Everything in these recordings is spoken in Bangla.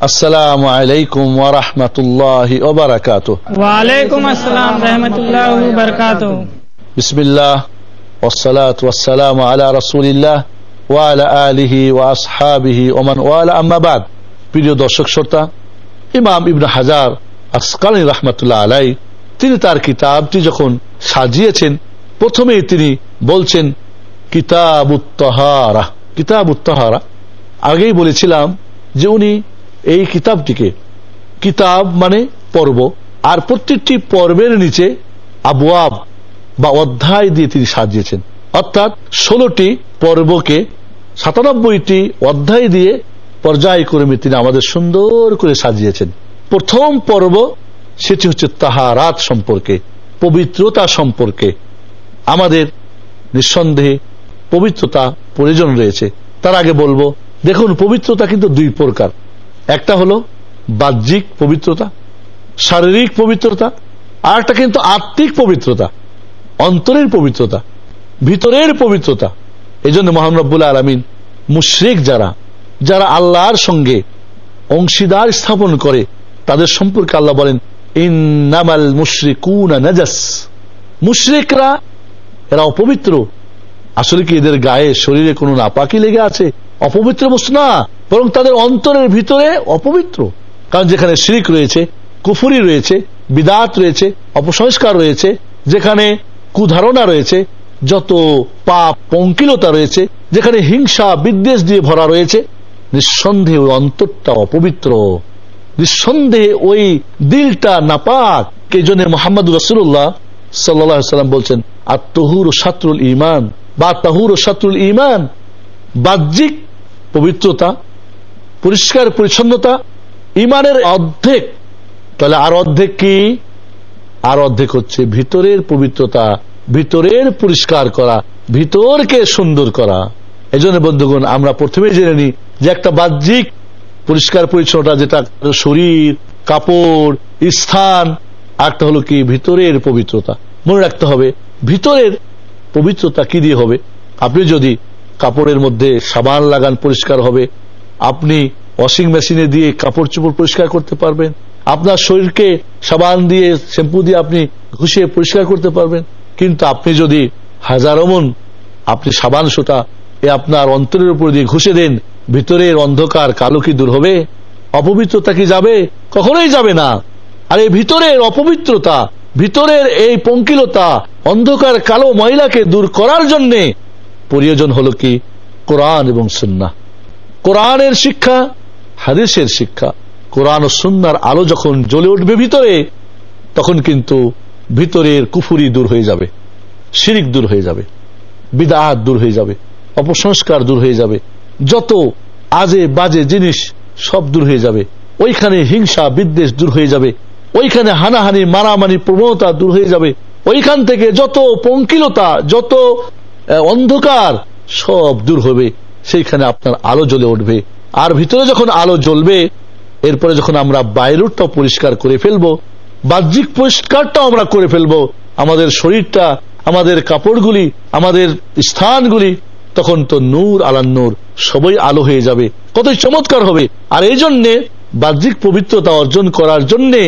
আসসালামু আলাইকুম ওয়া রাহমাতুল্লাহি ওয়া বারাকাতুহু ওয়ালাইকুম আসসালাম রহমতুল্লাহ বরকাত বিসমিল্লাহ والصلاة والسلام على رسول الله وعلى آله وأصحابه ومن ওয়ালা আম্মা বাদ প্রিয় দর্শক শ্রোতা ইমাম ইবনে হাজার আসকালী রহমতুল্লাহ আলাই তিনি তার কিতাবটি যখন সাজিয়েছেন প্রথমেই তিনি বলছেন কিতাব উত্তহারা কিতাব উত্তহারা আগেই বলেছিলাম যে উনি এই কিতাবটিকে। কিতাব মানে পর্ব। আর প্রত্যেকটি পর্বের নিচে আবুয়াব বা অধ্যায় দিয়ে তিনি সাজিয়েছেন। অর্থাৎ ষোলোটি পর্বকে সাতানব্বইটি অধ্যায় দিয়ে পর্যায়ক্রমে তিনি আমাদের সুন্দর করে সাজিয়েছেন। প্রথম পর্ব সেটি হচ্ছে তাহারাত সম্পর্কে, পবিত্রতা সম্পর্কে। আমাদের নিঃসন্দেহে পবিত্রতা প্রয়োজন রয়েছে। তার আগে বলব, দেখুন, পবিত্রতা কিন্তু দুই প্রকার। একটা হলো বাহ্যিক পবিত্রতা, শারীরিক পবিত্রতা, আর একটা কিন্তু আত্মিক পবিত্রতা, অন্তরের পবিত্রতা, ভিতরের পবিত্রতা। এই জন্য মোহাম্মবুল আলমিন মুশ্রিক যারা যারা আল্লাহর সঙ্গে অংশীদার স্থাপন করে, তাদের সম্পর্কে আল্লাহ বলেন, ইন্নামাল নাজাস। মুশরিকরা, এরা অপবিত্র। আসলে কি এদের গায়ে শরীরে কোনো নাপাকি লেগে আছে? অপবিত্র বস্তু না। বরং তাদের অন্তরের ভিতরে অপবিত্র। কারণ যেখানে শিরিক রয়েছে, কুফুরি রয়েছে, বিদাত রয়েছে, অপসংস্কার রয়েছে, যেখানে কুধারণা রয়েছে, যত পাপ পঙ্কিলতা রয়েছে, যেখানে হিংসা, বিদ্বেষ দিয়ে ভরা রয়েছে, নিঃসন্দেহে ওই অন্তরটা অপবিত্র। নিঃসন্দেহে ওই দিলটা নাপাক। এই জন্য মোহাম্মদ রসুল্লাহ সাল্লাম বলছেন আর তহুর সাতরুল ইমান বা তাহুর সাতরুল ইমান বাহ্যিক পবিত্রতা পরিষ্কার, পরিচ্ছন্নতা, ইমানের অর্ধেক। তাহলে আর অর্ধেক কি? আর অর্ধেক হচ্ছে ভিতরের পবিত্রতা, ভিতরের পরিষ্কার করা, ভিতরকে সুন্দর করা। এই জন্য বন্ধুগণ, আমরা প্রথমে জেনে নিই যে একটা বাহ্যিক পরিষ্কার, পরিচ্ছন্নতা যেটা শরীর, কাপড়, স্থান একটা হলো কি? ভিতরের পবিত্রতা। মনে রাখতে হবে, ভিতরের পবিত্রতা কি দিয়ে হবে? আপনি যদি কাপড়ের মধ্যে সাবান লাগান পরিষ্কার হবে আপনি ওয়াশিং মেশিনে দিয়ে কাপড় চোপড় পরিষ্কার করতে পারবেন। আপনার শরীরকে সাবান দিয়ে, শ্যাম্পু দিয়ে আপনি ঘুষিয়ে পরিষ্কার করতে পারবেন। কিন্তু আপনি যদি হাজারো মন আপনি সাবান সুতা এ আপনার অন্তরের উপর দিয়ে ঘুষে দেন, ভিতরের অন্ধকার কালো কি দূর হবে? অপবিত্রতা কি যাবে? কখনোই যাবে না। আর এই ভিতরের অপবিত্রতা, ভিতরের এই পঙ্কিলতা, অন্ধকার কালো মহিলাকে দূর করার জন্যে প্রয়োজন হলো কি? কোরআন এবং সুন্না কোরআনের শিক্ষা, হাদিসের শিক্ষা। কোরআন ও সুন্নার আলো যখন জ্বলে উঠবে ভিতরে, তখন কিন্তু ভিতরের কুফুরি দূর হয়ে যাবে, শিরিক দূর হয়ে যাবে বিদাহাত দূর হয়ে যাবে, অপসংস্কার দূর হয়ে যাবে, যত আজে বাজে জিনিস সব দূর হয়ে যাবে, ওইখানে হিংসা, বিদ্বেষ দূর হয়ে যাবে, ওইখানে হানাহানি মারামারি প্রবণতা দূর হয়ে যাবে, ওইখান থেকে যত পঙ্কিলতা, যত অন্ধকার সব দূর হবে। সেইখানে আপনার আলো জ্বলে উঠবে। আর ভিতরে যখন আলো জ্বলবে, এরপরে যখন আমরা বাইরেরটাও পরিষ্কার করে ফেলব, বাহ্যিক পরিষ্কারটাও আমরা করে ফেলব, আমাদের শরীরটা, আমাদের কাপড়গুলি, আমাদের স্থানগুলি, তখন তো নূর আলান্নূর সবই আলো হয়ে যাবে। কতই চমৎকার হবে। আর এই জন্যে বাহ্যিক পবিত্রতা অর্জন করার জন্যে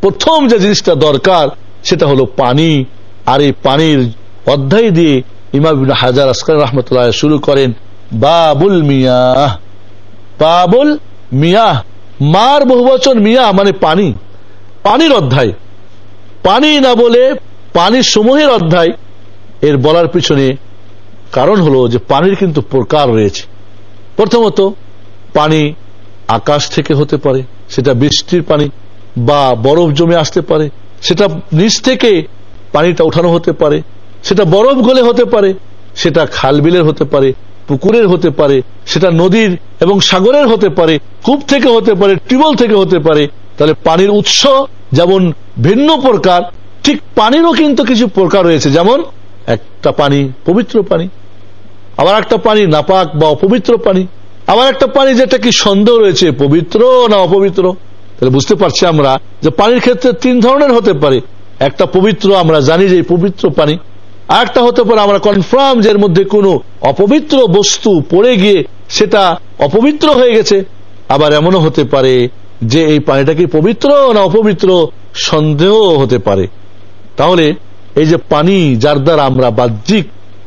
প্রথম যে জিনিসটা দরকার, সেটা হলো পানি। আর এই পানির অধ্যায় দিয়ে ইমাম হাজার আসকার রহমতুল্লাহ শুরু করেন বাবুল মিয়াহ। বাবুল মিয়াহ। মার বহুবচন মিয়া মানে পানি। পানির অধ্যায়। পানি না বলে পানির সমূহের অধ্যায়। এর বলার পিছনে কারণ হলো যে পানির কিন্তু প্রকার রয়েছে। প্রথমত, পানি আকাশ থেকে হতে পারে, সেটা বৃষ্টির পানি বা বরফ জমে আসতে পারে, সেটা নিচ থেকে পানিটা উঠানো হতে পারে, সেটা বরফ গলে হতে পারে, সেটা খাল বিলের হতে পারে পুকুরের হতে পারে, সেটা নদীর এবং সাগরের হতে পারে, কূপ থেকে হতে পারে, টিউবওয়েল থেকে হতে পারে, তাহলে পানির উৎস যেমন ভিন্ন প্রকার, ঠিক পানিরও কিন্তু কিছু প্রকার রয়েছে। যেমন একটা পানি পবিত্র পানি, আবার একটা পানি নাপাক বা অপবিত্র পানি, আবার একটা পানি যেটা কি সন্দেহ রয়েছে, পবিত্র না অপবিত্র? তাহলে বুঝতে পারছি আমরা যে পানির ক্ষেত্রে তিন ধরনের হতে পারে। একটা পবিত্র, আমরা জানি যে পবিত্র পানি আর একটা হতে পারে আমরা কনফার্ম যে এর মধ্যে কোনো অপবিত্র বস্তু পড়ে গিয়ে সেটা অপবিত্র হয়ে গেছে। আবার এমনও হতে পারে যে এই পানিটা কি পবিত্র না অপবিত্র? সন্দেহ হতে পারে। তাহলে এই যে পানি যার দ্বারা আমরা বাহ্যিক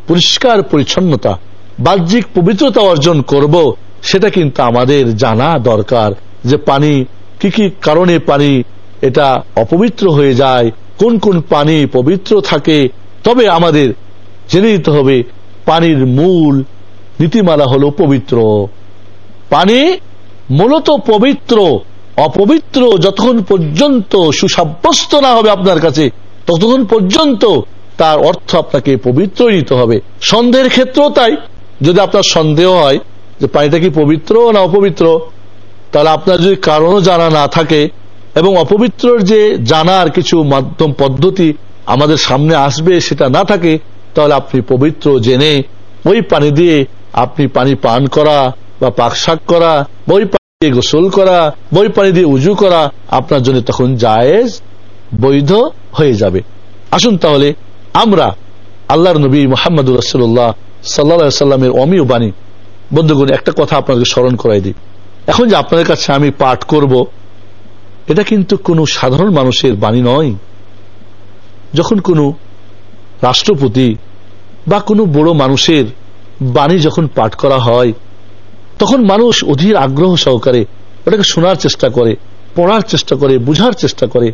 পরিষ্কার পরিচ্ছন্নতা, বাহ্যিক পবিত্রতা অর্জন করব, সেটা কিন্তু আমাদের জানা দরকার যে পানি কি কি কারণে পানি এটা অপবিত্র হয়ে যায়, কোন কোন পানি পবিত্র থাকে তবে আমাদের জেনে নিতে হবে, পানির মূল নীতিমালা হলো পবিত্র। পানি মূলত পবিত্র, অপবিত্র যতক্ষণ পর্যন্ত সুসাব্যস্ত না হবে আপনার কাছে, ততক্ষণ পর্যন্ত তার অর্থ আপনাকে পবিত্র নিতে হবে। সন্দেহের ক্ষেত্রেও তাই। যদি আপনার সন্দেহ হয় যে পানিটা কি পবিত্র না অপবিত্র, তাহলে আপনার যদি কারণও জানা না থাকে এবং অপবিত্রর যে জানার কিছু মাধ্যম, পদ্ধতি আমাদের সামনে আসবে, সেটা না থাকে, তাহলে আপনি পবিত্র জেনে ওই পানি দিয়ে আপনি পানি পান করা বা পাকশাক করা বই পানি দিয়ে গোসল করা বই পানি দিয়ে উজু করা আপনার জন্য তখন জায়েজ, বৈধ হয়ে যাবে। আসুন তাহলে আমরা আল্লাহর নবী মোহাম্মদ রসুল্লাহ সাল্লা সাল্লামের অমীয় বাণী। বন্ধুগণ, একটা কথা আপনাকে স্মরণ করাই দিই। এখন যে আপনাদের কাছে আমি পাঠ করব, এটা কিন্তু কোনো সাধারণ মানুষের বাণী নয়। যখন কোনো রাষ্ট্রপতি বা কোনো বড় মানুষের বাণী যখন পাঠ করা হয়, তখন মানুষ অধীর আগ্রহ সহকারে ওটাকে শোনার চেষ্টা করে, পড়ার চেষ্টা করে, বুঝার চেষ্টা করে।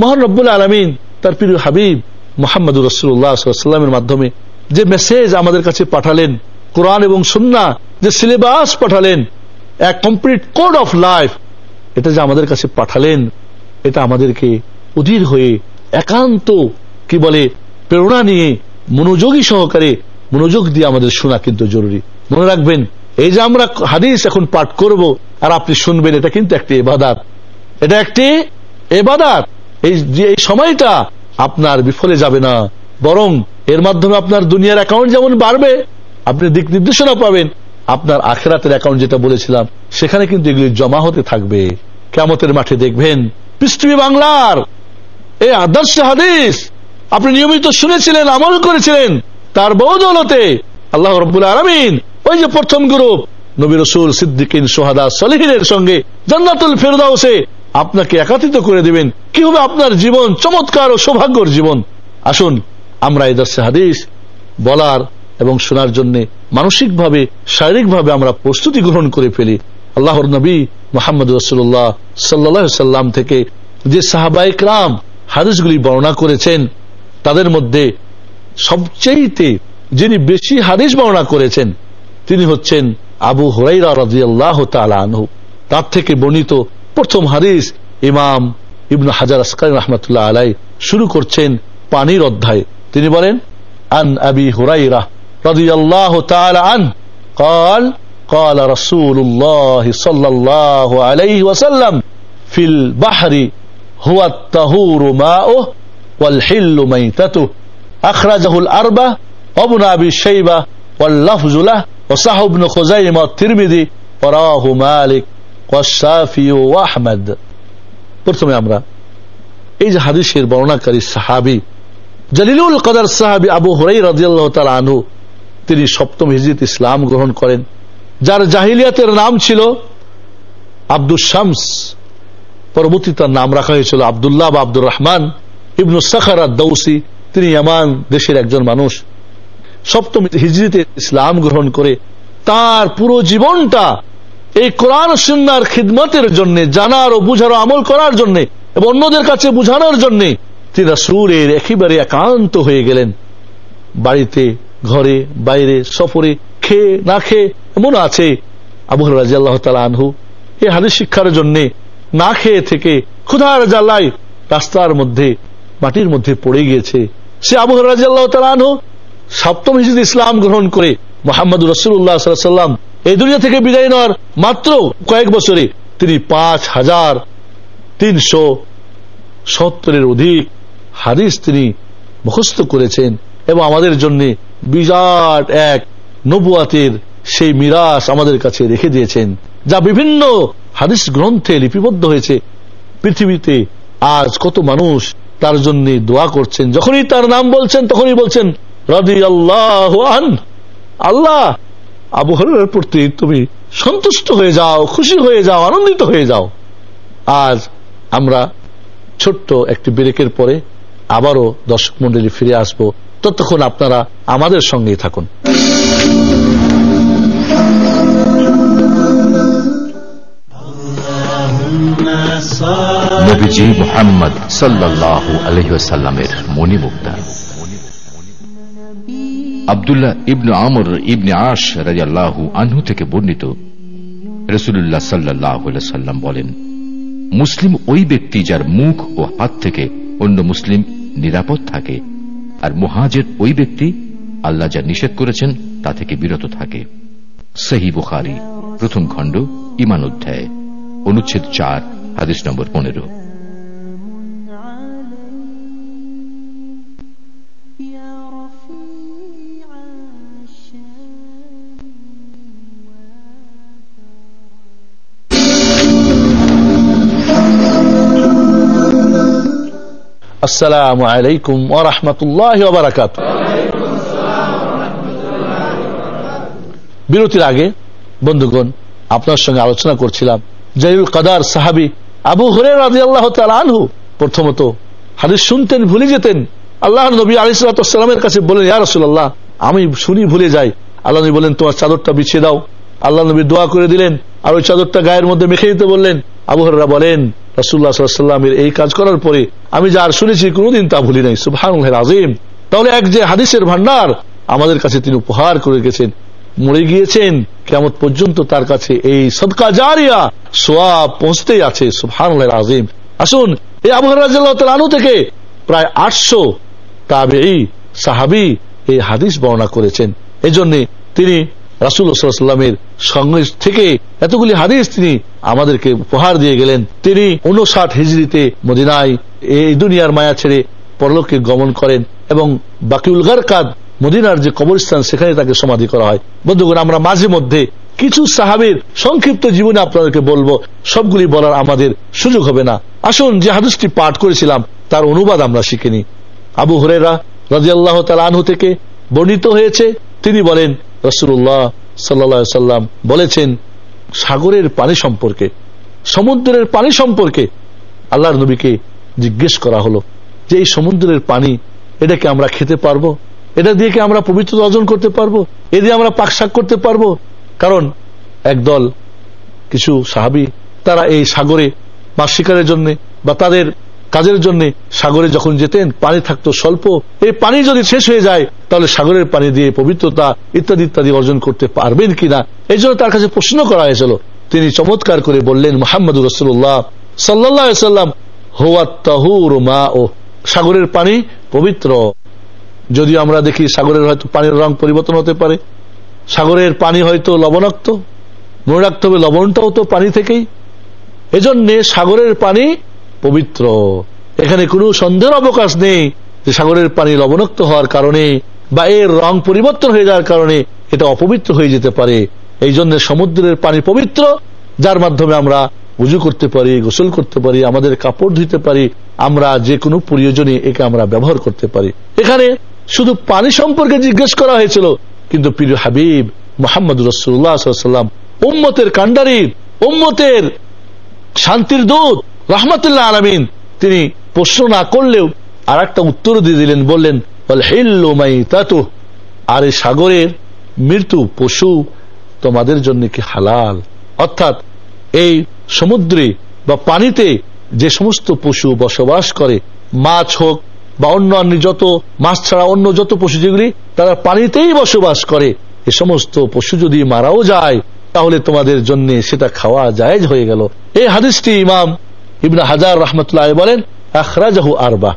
মহান রব্বুল আলমিন তার প্রিয় হাবিব মোহাম্মদুর রসুল্লাহামের মাধ্যমে যে মেসেজ আমাদের কাছে পাঠালেন, কোরআন এবং সুন্না যে সিলেবাস পাঠালেন এক কমপ্লিট কোড অফ লাইফ এটা যে আমাদের কাছে পাঠালেন, এটা আমাদেরকে অধীর হয়ে একান্ত কি বলে, প্রেরণা নিয়ে মনোযোগী সহকারে মনোযোগ দিয়ে আমাদের শোনা কিন্তু জরুরি। মনে রাখবেন, এই যে আমরা হাদিস এখন পাঠ করব, আর আপনি শুনবেন, এটা কিন্তু একটি এবাদাত। এটা একটি এবাদাত। এই যে সময়টা আপনার বিফলে যাবে না, বরং এর মাধ্যমে আপনার দুনিয়ার অ্যাকাউন্ট যেমন বাড়বে, আপনি দিক নির্দেশনা পাবেন, আপনার আখেরাতের অ্যাকাউন্ট যেটা বলেছিলাম, সেখানে কিন্তু এগুলি জমা হতে থাকবে। কেমতের মাঠে দেখবেন, পৃথিবী বাংলার এই আদর্শ হাদিস আপনি নিয়মিত শুনেছিলেন, আমল করেছিলেন, তার বৌদলতে আল্লাহ রব্বুল আলমিন ওই যে প্রথম গ্রুপ, নবী রসুল সিদ্দিকিন, সোহাদা সলিহিনের সঙ্গে জান্নাতুল ফেরদাউসে আপনাকে একাত্রিত করে দিবেন। কি হবে আপনার জীবন? চমৎকার ও সৌভাগ্যর জীবন। আসুন, আমরা এই দর্শে হাদিস বলার এবং শোনার জন্য মানসিকভাবে, শারীরিকভাবে আমরা প্রস্তুতি গ্রহণ করে ফেলি। আল্লাহর নবী মোহাম্মদ রসুল্লাহ সাল্লা সাল্লাম থেকে যে সাহাবাইক রাম হাদিসগুলি বর্ণনা করেছেন তাদের মধ্যে সবচেয়েতে যিনি বেশি হাদিস বর্ণনা করেছেন তিনি হচ্ছেন আবু হরাইরা রাজিয়াল্লাহ তালু তার থেকে বর্ণিত প্রথম হাদিস ইমাম ইবনু হাজার আসকার রহমতুল্লাহ আলাই শুরু করছেন পানির অধ্যায় তিনি বলেন আন আবি হুরাইরা রাদিয়াল্লাহু তাআলা আন قال قال رسول الله صلى الله عليه وسلم في البحر هو الطهور ماؤه والحل ميتته أخرجه الأربع وابن أبي شيبة واللفظ له وصح ابن خزيمة الترمذي وراه مالك والشافعي وأحمد প্রথমে আমরা এই যে হাদিসের বর্ণাকারী সাহাবি জলিলুল কদার সাহাবি আবু হরাই রাজিয়াল্লাহ তার আনহু তিনি সপ্তম হিজরিত ইসলাম গ্রহণ করেন যার জাহিলিয়াতের নাম ছিল আব্দুল শামস পরবর্তী তার নাম রাখা হয়েছিল আবদুল্লাহ বা আব্দুর রহমান ইবনু সাখার দৌসি তিনি ইয়ামান দেশের একজন মানুষ। সপ্তম হিজরিতে ইসলাম গ্রহণ করে তার পুরো জীবনটা এই কোরআন সুন্নার খিদমতের জন্য, জানার ও বুঝার আমল করার জন্য এবং অন্যদের কাছে বুঝানোর জন্য তিনি সুরের একেবারে একান্ত হয়ে গেলেন। বাড়িতে, ঘরে, বাইরে, সফরে, খেয়ে, না খেয়ে এমন আছে আবু রাজি আল্লাহ আনহু। এই হাদিস শিক্ষার জন্য না খেয়ে থেকে ক্ষুধার জ্বালায় রাস্তার মধ্যে মাটির মধ্যে পড়ে গিয়েছে। সে আবু রাজি আল্লাহ আনহু সপ্তম হিসেবে ইসলাম গ্রহণ করে মোহাম্মদ রসুল্লাহ সাল্লাম এই দুনিয়া থেকে বিদায় নেওয়ার মাত্র কয়েক বছরে তিনি পাঁচ হাজার তিনশো সত্তরের অধিক হাদিস তিনি মুখস্থ করেছেন এবং আমাদের জন্য বিরাট এক নবুয়াতের সেই মিরাস আমাদের কাছে রেখে দিয়েছেন, যা বিভিন্ন হাদিস গ্রন্থে লিপিবদ্ধ হয়েছে। পৃথিবীতে আজ কত মানুষ তার জন্য দোয়া করছেন। যখনই তার নাম বলছেন, তখনই বলছেন রাজি আল্লাহ আল্লাহ, আবু হরের প্রতি তুমি সন্তুষ্ট হয়ে যাও, খুশি হয়ে যাও, আনন্দিত হয়ে যাও। আজ আমরা ছোট্ট একটি ব্রেকের পরে আবারও দর্শক মন্ডলী ফিরে আসব। ততক্ষণ আপনারা আমাদের সঙ্গেই থাকুন। আবদুল্লাহ ইবনু আমর ইবনে আশ রাজাল্লাহু আনহু থেকে বর্ণিত রসুল্লাহ সাল্লাহ সাল্লাম বলেন, মুসলিম ওই ব্যক্তি যার মুখ ও হাত থেকে অন্য মুসলিম নিরাপদ থাকে, আর মহাজের ওই ব্যক্তি আল্লাহ যা নিষেধ করেছেন তা থেকে বিরত থাকে। সহি বুখারি, প্রথম খণ্ড ইমান অধ্যায়। অনুচ্ছেদ চার হাদিস নম্বর পনেরো। আসসালামু আলাইকুম বিরতির আগে বন্ধুগণ আপনার সঙ্গে আলোচনা করছিলাম জাইউল কাদার সাহাবি আবু হরে রাজি আল্লাহ আনহু প্রথমত হাদিস শুনতেন, ভুলে যেতেন। আল্লাহ নবী আলিসালামের কাছে বলেন ইয়া রসুল্লাহ আমি শুনি ভুলে যাই। আল্লাহ নবী বলেন তোমার চাদরটা বিছিয়ে দাও। আল্লাহ নবী দোয়া করে দিলেন, আর ওই চাদরটা গায়ের মধ্যে মেখে দিতে বললেন। আবু হররা বলেন রাসুল্লাহ সাল্লামের এই কাজ করার পরে আমি যার শুনেছি কোনোদিন তা ভুলি নাই। সুবহান আজিম তাহলে এক যে হাদিসের ভান্ডার আমাদের কাছে তিনি উপহার করে গেছেন মরে গিয়েছেন কেমন পর্যন্ত তার কাছে এই সদকা জারিয়া সোয়া পৌঁছতেই আছে সুবহান আজিম আসুন, এই আবহাওয়া থেকে প্রায় আটশো তাবেই সাহাবি এই হাদিস বর্ণনা করেছেন। এই জন্য তিনি রাসুল রাসুল্লাহামের সঙ্গে থেকে এতগুলি হাদিস তিনি আমাদেরকে উপহার দিয়ে গেলেন। তিনি উনষাট হিজড়িতে মদিনায় এই দুনিয়ার মায়া ছেড়ে পরলোকে গমন করেন এবং বাকিউল গারকাদ মদিনার যে কবরস্থান, সেখানে তাকে সমাধি করা হয়। বন্ধুগণ, আমরা মাঝে মধ্যে কিছু সাহাবের সংক্ষিপ্ত জীবনে আপনাদেরকে বলব। সবগুলি বলার আমাদের সুযোগ হবে না। আসুন, যে হাদিসটি পাঠ করেছিলাম, তার অনুবাদ আমরা শিখিনি আবু হরেরা রাজিয়াল্লাহ তালু থেকে বর্ণিত হয়েছে। তিনি বলেন রসুল্লাহ সাল্লা সাল্লাম বলেছেন, সাগরের পানি সম্পর্কে, সমুদ্রের পানি সম্পর্কে আল্লাহর নবীকে জিজ্ঞেস করা হলো যে এই সমুদ্রের পানি, এটাকে আমরা খেতে পারব? এটা দিয়ে কি আমরা পবিত্র অর্জন করতে পারব? এ দিয়ে আমরা পাকশাক করতে পারব? কারণ একদল কিছু সাহাবি, তারা এই সাগরে মাছ শিকারের জন্য বা তাদের কাজের জন্য সাগরে যখন যেতেন, পানি থাকতো স্বল্প। এই পানি যদি শেষ হয়ে যায়, তাহলে সাগরের পানি দিয়ে পবিত্রতা ইত্যাদি ইত্যাদি অর্জন করতে পারবেন কিনা? এই জন্য তার কাছে প্রশ্ন করা হয়েছিল। তিনি চমৎকার করে বললেন মোহাম্মদ রসুল্লাহ সাল্লাহ সাল্লাম হোয়াত্তাহুর মা ও সাগরের পানি পবিত্র। যদিও আমরা দেখি সাগরের হয়তো পানির রং পরিবর্তন হতে পারে। সাগরের পানি হয়তো লবণাক্ত, মনে রাখতে হবে লবণটাও তো পানি থেকেই। এজন্যে সাগরের পানি পবিত্র। এখানে কোনো সন্দেহের অবকাশ নেই যে সাগরের পানি লবণাক্ত হওয়ার কারণে বা এর রং পরিবর্তন হয়ে যাওয়ার কারণে এটা অপবিত্র হয়ে যেতে পারে। এই জন্য সমুদ্রের পানি পবিত্র, যার মাধ্যমে আমরা উজু করতে পারি, গোসল করতে পারি, আমাদের কাপড় ধুতে পারি, আমরা যে কোনো প্রয়োজনে একে আমরা ব্যবহার করতে পারি। এখানে শুধু পানি সম্পর্কে জিজ্ঞেস করা হয়েছিল। কিন্তু প্রিয় হাবিব মোহাম্মদ রসুল্লাহাম উম্মতের কান্ডারি উম্মতের শান্তির দূত, রহমতুল্লাহ আলমিন, তিনি প্রশ্ন না করলেও আর একটা উত্তর দিয়ে দিলেন, বললেন আর এই সাগরের মৃত্যু পশু তোমাদের জন্য কি হালাল? অর্থাৎ এই সমুদ্রে বা পানিতে যে সমস্ত পশু বসবাস করে, মাছ হোক বা অন্য অন্য যত মাছ ছাড়া অন্য যত পশু যেগুলি তারা পানিতেই বসবাস করে, এ সমস্ত পশু যদি মারাও যায়, তাহলে তোমাদের জন্য সেটা খাওয়া জায়েজ হয়ে গেল। এই হাদিসটি ইমাম ইবনা হাজার রহমতুল্লাহ বলেন, আখরাজাহু আরবা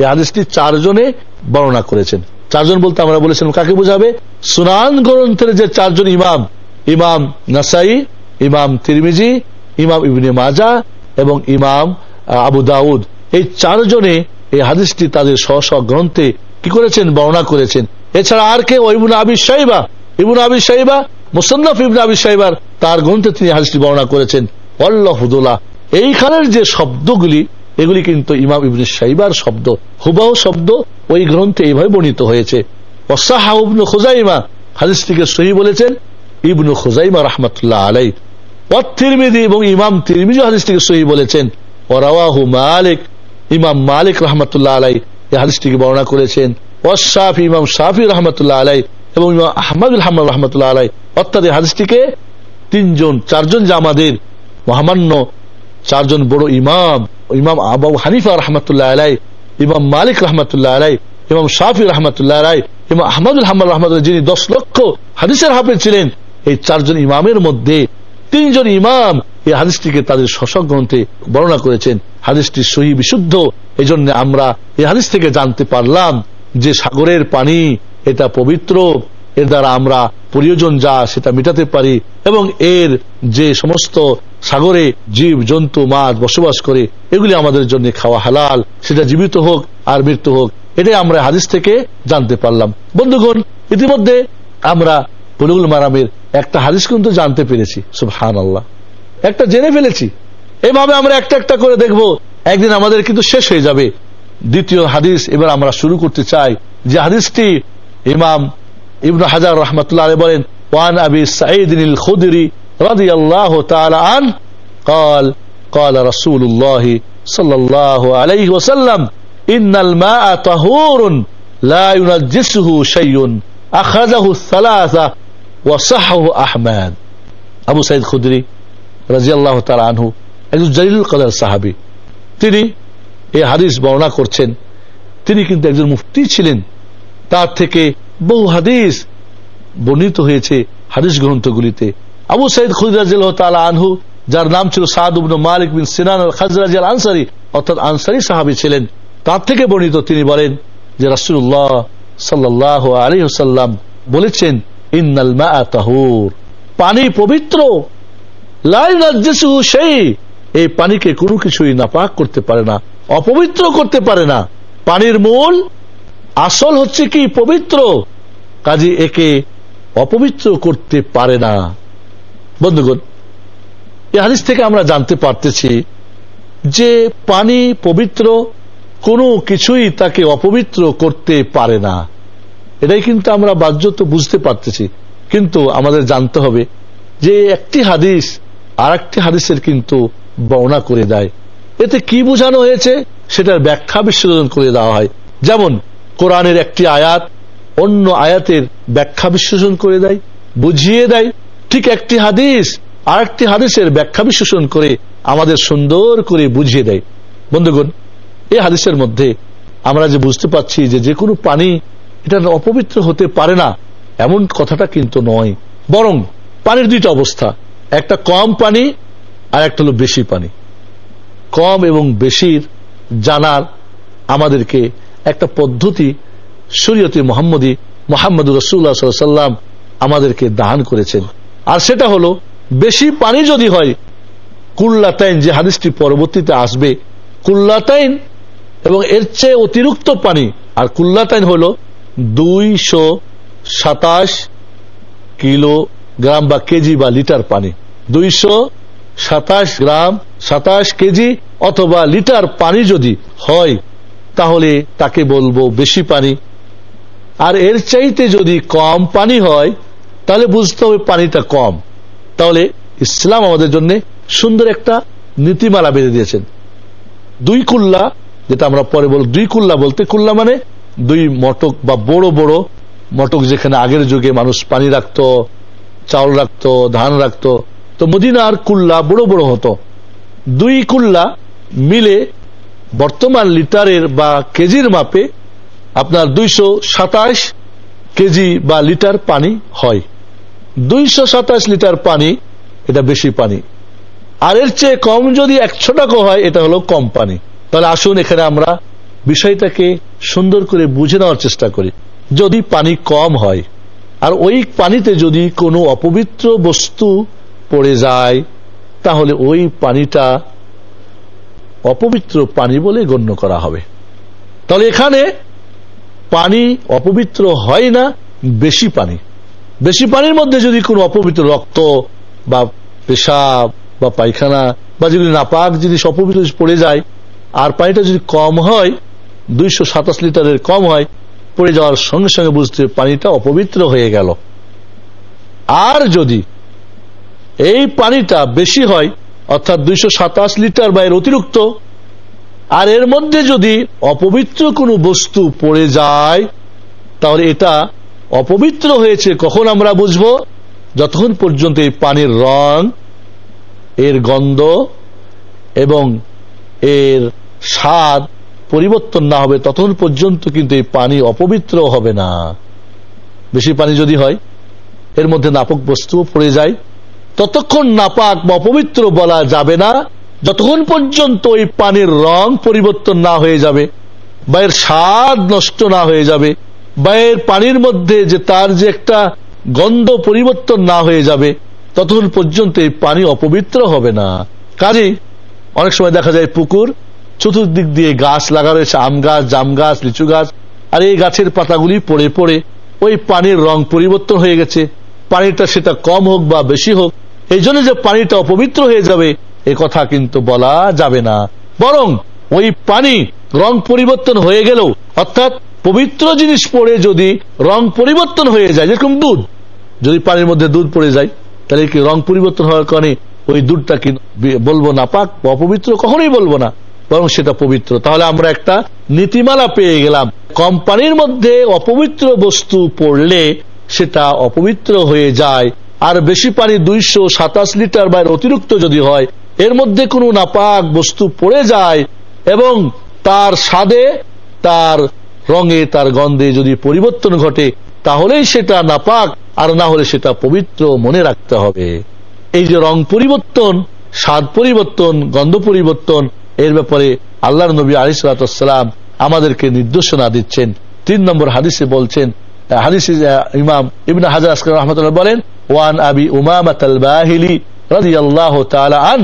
এই হাদিসটি চারজনে বর্ণনা করেছেন। চারজন বলতে আমরা বলেছিলাম, কাকে বুঝাবে? সুনান গ্রন্থের যে চারজন ইমাম ইমাম নাসাই, ইমাম তিরমিজি, ইমাম ইবনে মাজা এবং ইমাম আবু দাউদ, এই চারজনে এই হাদিসটি তাদের স্ব গ্রন্থে কি করেছেন? বর্ণনা করেছেন। এছাড়া আর কে? ইবুন আবি সাইবা ইবুন আবি সাইবা মুসন্নফ ইবন আবি সাইবার তার গ্রন্থে তিনি হাদিসটি বর্ণনা করেছেন। অল্লাহুদুল্লাহ এইখানের যে শব্দগুলি, এগুলি কিন্তু ইমাম ইবনে সাইবার শব্দ, হুবাহ শব্দ, ওই গ্রন্থে এইভাবে বর্ণিত হয়েছে। খোজাইমা, হাদিসটিকে বলেছেন, ইবনু রহমতুল্লাহ আলাই এবং ইমাম তিরমিজি হাদিসটিকে সহি বলেছেন। ওরাওয়াহু মালিক ইমাম মালিক রহমতুল্লাহ আলাই এই হাদিসটিকে বর্ণনা করেছেন। ওয়াশাফি ইমাম শাফি রহমতুল্লাহ আলাই এবং ইমাম আহমদুল হাম্মদ রহমতুল্লাহ আলাই অর্থাৎ এই হাদিসটিকে তিনজন, চারজন যে আমাদের মহামান্য চারজন বড় ইমাম ইমাম আবু হানিফা রহমতুল্লাহ আলাই ইমাম মালিক রহমতুল্লাহ আলাই ইমাম শাফি রহমতুল্লাহ আলাই ইমাম আহমদুল হাম্মদ রহমতুল্লাহ যিনি দশ লক্ষ হাদিসের হাফেজ ছিলেন, এই চারজন ইমামের মধ্যে তিনজন ইমাম এই হাদিসটিকে তাদের শশক গ্রন্থে বর্ণনা করেছেন। হাদিসটি সহি, বিশুদ্ধ। এই জন্য আমরা এই হাদিস থেকে জানতে পারলাম যে সাগরের পানি এটা পবিত্র, এর দ্বারা আমরা প্রয়োজন যা সেটা মেটাতে পারি এবং এর যে সমস্ত সাগরে জীব, জন্তু, মাছ বসবাস করে, এগুলি আমাদের জন্য খাওয়া হালাল, সেটা জীবিত হোক আর মৃত্যু হোক, এটাই আমরা হাদিস থেকে জানতে পারলাম। বন্ধুগণ, ইতিমধ্যে আমরা বলুগুল মারামের একটা হাদিস কিন্তু জানতে পেরেছি সুবহান আল্লাহ একটা জেনে ফেলেছি এভাবে আমরা একটা একটা করে দেখব একদিন আমাদের কিন্তু শেষ হয়ে যাবে দ্বিতীয় হাদিস এবার আমরা শুরু করতে চাই যে হাদিসটি ইমাম ইবন হাজার রহমতুল্লাহ বলেন ওয়ান আবি সাঈদিন খুদরি رضي الله تعالى عنه قال قال رسول الله صلى الله عليه وسلم إن الماء طهور لا ينجسه شيء أخرجه الثلاثة ওয়াসাহ আহমেদ আবু সাইদ খুদরি রাজিয়াল্লাহ তার আনহু একজন জলিল কাদার সাহাবি। তিনি এই হাদিস বর্ণনা করছেন। তিনি কিন্তু একজন মুফতি ছিলেন। তার থেকে বহু হাদিস বর্ণিত হয়েছে হাদিস গ্রন্থগুলিতে। আবু সাইদ খুদিরাজিল তালা আনহু, যার নাম ছিল সাদুবন মালিক বিন সিনান খাজরাজ আনসারি অর্থাৎ আনসারি সাহাবি ছিলেন। তার থেকে বর্ণিত তিনি বলেন যে রাসুল্লাহ সাল্লাহ আলী সাল্লাম বলেছেন ইন্নাল মা তাহুর। পানি পবিত্র। সেই এই পানিকে কোনো কিছুই নাপাক করতে পারে না, অপবিত্র করতে পারে না। পানির মূল, আসল হচ্ছে কি? পবিত্র। কাজে একে অপবিত্র করতে পারে না। বন্ধুগণ হাদিস থেকে আমরা জানতে পারতেছি যে পানি পবিত্র কোনো কিছুই তাকে অপবিত্র করতে পারে না। এটাই কিন্তু আমরা বাহ্যত বুঝতে পারতেছি। কিন্তু আমাদের জানতে হবে যে একটি হাদিস আর একটি হাদিসের কিন্তু বর্ণনা করে দেয়। এতে কি বোঝানো হয়েছে? সেটার ব্যাখ্যা বিশ্লেষণ করে দেওয়া হয়। যেমন, কোরআনের একটি আয়াত অন্য আয়াতের ব্যাখ্যা বিশ্লেষণ করে দেয়, বুঝিয়ে দেয়। ঠিক একটি হাদিস আর একটি হাদিসের ব্যাখ্যা বিশ্লেষণ করে আমাদের সুন্দর করে বুঝিয়ে দেয়। বন্ধুগণ এই হাদিসের মধ্যে আমরা যে বুঝতে পাচ্ছি যে যে কোনো পানি এটা অপবিত্র হতে পারে না, এমন কথাটা কিন্তু নয়। বরং পানির দুইটা অবস্থা, একটা কম পানি আর একটা হলো বেশি পানি। কম এবং বেশির জানার আমাদেরকে একটা পদ্ধতি শরীয়তে মোহাম্মদী মোহাম্মদ রসুল্লাহ সাল্লাম আমাদেরকে দান করেছেন। আর সেটা হলো, বেশি পানি যদি হয়, কুল্লাতাইন যে হাদিসটি পরবর্তীতে আসবে, কুল্লাতাইন এবং এর চেয়ে অতিরিক্ত পানি, আর কুল্লাতাইন হল দুইশো সাতাশ কিলো গ্রাম বা কেজি বা লিটার পানি। দুইশো সাতাশ গ্রাম, সাতাশ কেজি অথবা লিটার পানি যদি হয়, তাহলে তাকে বলব বেশি পানি। আর এর চাইতে যদি কম পানি হয়, তাহলে বুঝতে হবে পানিটা কম। তাহলে ইসলাম আমাদের জন্য সুন্দর একটা নীতিমালা বেঁধে দিয়েছেন। দুই কুল্লা, যেটা আমরা পরে বল দুই কুল্লা বলতে কুল্লা মানে দুই মটক বা বড় বড় মটক যেখানে আগের যুগে মানুষ পানি রাখত, চাউল রাখত, ধান রাখত, তো মদিনার কুল্লা বড় বড় হতো। দুই কুল্লা মিলে বর্তমান লিটারের বা কেজির মাপে আপনার দুইশো সাতাশ কেজি বা লিটার পানি হয়। দুইশো সাতাশ লিটার পানি, এটা বেশি পানি। আর এর চেয়ে কম যদি একশো টাকা হয়, এটা হলো কম পানি। তাহলে আসুন এখানে আমরা বিষয়টাকে সুন্দর করে বুঝে নেওয়ার চেষ্টা করি। যদি পানি কম হয়, আর ওই পানিতে যদি কোনো অপবিত্র বস্তু পড়ে যায়, তাহলে ওই পানিটা অপবিত্র পানি বলে গণ্য করা হবে। তাহলে এখানে পানি অপবিত্র হয় না, বেশি পানি। বেশি পানির মধ্যে যদি কোনো অপবিত্র রক্ত বা পেশাব বা পায়খানা বা যেগুলি নাপাক জিনিস অপবিত্র পড়ে যায়, আর পানিটা যদি কম হয় দুইশো সাতাশ লিটারের কম হয়, পড়ে যাওয়ার সঙ্গে সঙ্গে বুঝতে পানিটা অপবিত্র হয়ে গেল। আর যদি এই পানিটা বেশি হয়, অর্থাৎ দুইশো সাতাশ লিটার বা এর অতিরিক্ত, আর এর মধ্যে যদি অপবিত্র কোনো বস্তু পড়ে যায়, তাহলে এটা অপবিত্র হয়েছে, কখন আমরা বুঝব? যতক্ষণ পর্যন্ত এই পানির রং, এর গন্ধ এবং এর স্বাদ পরিবর্তন না হবে, ততক্ষণ পর্যন্ত কিন্তু এই পানি অপবিত্র হবে না। বেশি পানি যদি হয়, এর মধ্যে নাপক বস্তুও পড়ে যায়। ততক্ষণ নাপাক বা অপবিত্র বলা যাবে না। যতক্ষণ পর্যন্ত ওই পানির রং পরিবর্তন না হয়ে যাবে, বা এর স্বাদ নষ্ট না হয়ে যাবে, বা এর পানির মধ্যে যে তার যে একটা গন্ধ পরিবর্তন না হয়ে যাবে, ততক্ষণ পর্যন্ত এই পানি অপবিত্র হবে না। কাজেই অনেক সময় দেখা যায় পুকুর চতুর্দিক দিয়ে গাছ লাগা রয়েছে আম গাছ, জাম গাছ, লিচু গাছ, আর এই গাছের পাতাগুলি পড়ে পড়ে ওই পানির রং পরিবর্তন হয়ে গেছে। পানিটা সেটা কম হোক বা বেশি হোক, এই জন্য যে পানিটা অপবিত্র হয়ে যাবে, এ কথা কিন্তু বলা যাবে না। বরং ওই পানি রং পরিবর্তন হয়ে গেলেও, অর্থাৎ পবিত্র জিনিস পড়ে যদি রং পরিবর্তন হয়ে যায়, যেরকম দুধ, যদি পানির মধ্যে দুধ পড়ে যায়, তাহলে কি রং পরিবর্তন হওয়ার কারণে ওই দুধটা কি বলব না পাক অপবিত্র? কখনোই বলব না। বরং সেটা পবিত্র। তাহলে আমরা একটা নীতিমালা পেয়ে গেলাম। কোম্পানির মধ্যে অপবিত্র বস্তু পড়লে সেটা অপবিত্র হয়ে যায়। আর বেশি পানি দুইশো সাতাশ লিটার বা অতিরিক্ত যদি হয়, এর মধ্যে কোনো নাপাক বস্তু পড়ে যায় এবং তার স্বাদে, তার রঙে, তার গন্ধে যদি পরিবর্তন ঘটে, তাহলেই সেটা নাপাক। আর না হলে সেটা পবিত্র মনে রাখতে হবে। এই যে রং পরিবর্তন, স্বাদ পরিবর্তন, গন্ধ পরিবর্তন এর ব্যাপারে আল্লাহ নবী আলিসালাম আমাদেরকে নির্দেশনা দিচ্ছেন তিন নম্বর হাদিসে বলছেন হাদিস ইমাম ইবন হাজার আসকার রহমতুল্লাহ বলেন ওয়ান আবি উমামাত আল বাহিলি রাদিয়াল্লাহু তাআলা আন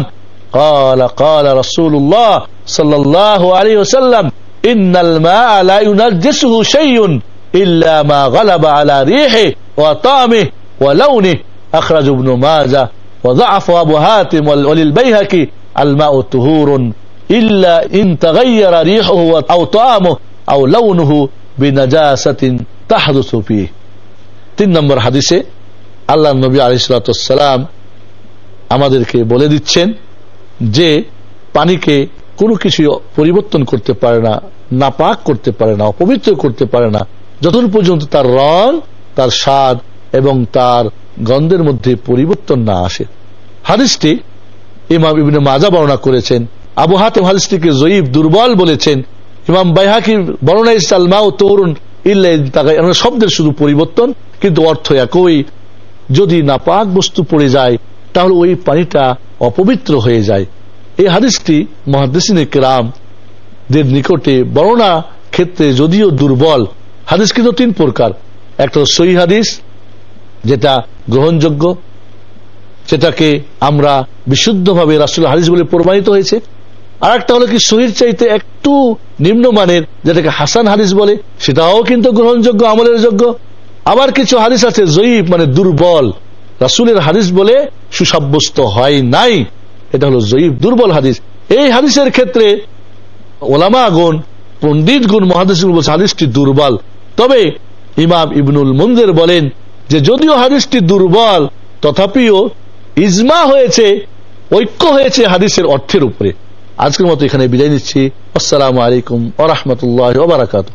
قال قال رسول الله صلى الله عليه وسلم إن الماء لا ينجسه شيء إلا ما غلب على ريحه وطعمه ولونه أخرج ابن ماجه وضعف أبو هاتم وللبيهقي الماء طهور ইল্লা ইন তাগাইয়ারা রিহু আও তাআমু আও লাউনুহু বিনাজাসাতিন তাহদুসু ফিহি তিন নম্বর হাদিসে আল্লাহ নবী আলিসালাম আমাদেরকে বলে দিচ্ছেন যে পানিকে কোনো কিছু পরিবর্তন করতে পারে না না পাক করতে পারে না, অপবিত্র করতে পারে না। যতক্ষণ পর্যন্ত তার রং, তার স্বাদ এবং তার গন্ধের মধ্যে পরিবর্তন না আসে। হাদিসটি ইমাম ইবিন মাজা বর্ণনা করেছেন। আবু হাতেম হাদিসটিকে জয়ীব দুর্বল বলেছেন। ইমাম বাইহাকির বর্ণনা ইসালমা ও তরুণ ইল্লা শব্দের শুধু পরিবর্তন, কিন্তু অর্থ একই। যদি নাপাক বস্তু পড়ে যায়, তাহলে ওই পানিটা অপবিত্র হয়ে যায়। এই হাদিসটি মহাদিসিন কেরাম দের নিকটে বর্ণনা ক্ষেত্রে যদিও দুর্বল। হাদিস কিন্তু তিন প্রকার। একটা সই হাদিস, যেটা গ্রহণযোগ্য সেটাকে আমরা বিশুদ্ধভাবে রাষ্ট্রীয় হাদিস বলে প্রমাণিত হয়েছে। আর একটা হলো কি শহীদ চাইতে একটু নিম্নমানের, যেটাকে হাসান হাদিস বলে, সেটাও কিন্তু গ্রহণযোগ্য, আমলের যোগ্য। আবার কিছু হাদিস আছে জয়ীব মানে দুর্বল। রাসুলের হাদিস বলে, সুসাব্যস্ত হয় নাই। এটা হলো জয়ীব দুর্বল হাদিস। এই হাদিসের ক্ষেত্রে ওলামা গুণ পণ্ডিত গুণ মহাদিস বলছে হাদিসটি দুর্বল। তবে ইমাম ইবনুল মন্দির বলেন যে, যদিও হাদিসটি দুর্বল, তথাপিও ইজমা হয়েছে, ঐক্য হয়েছে হাদিসের অর্থের উপরে। আজকের মতো এখানে বিদায় নিচ্ছি। আসসালামু আলাইকুম আ রহমতুল্লাহ বারাকাতু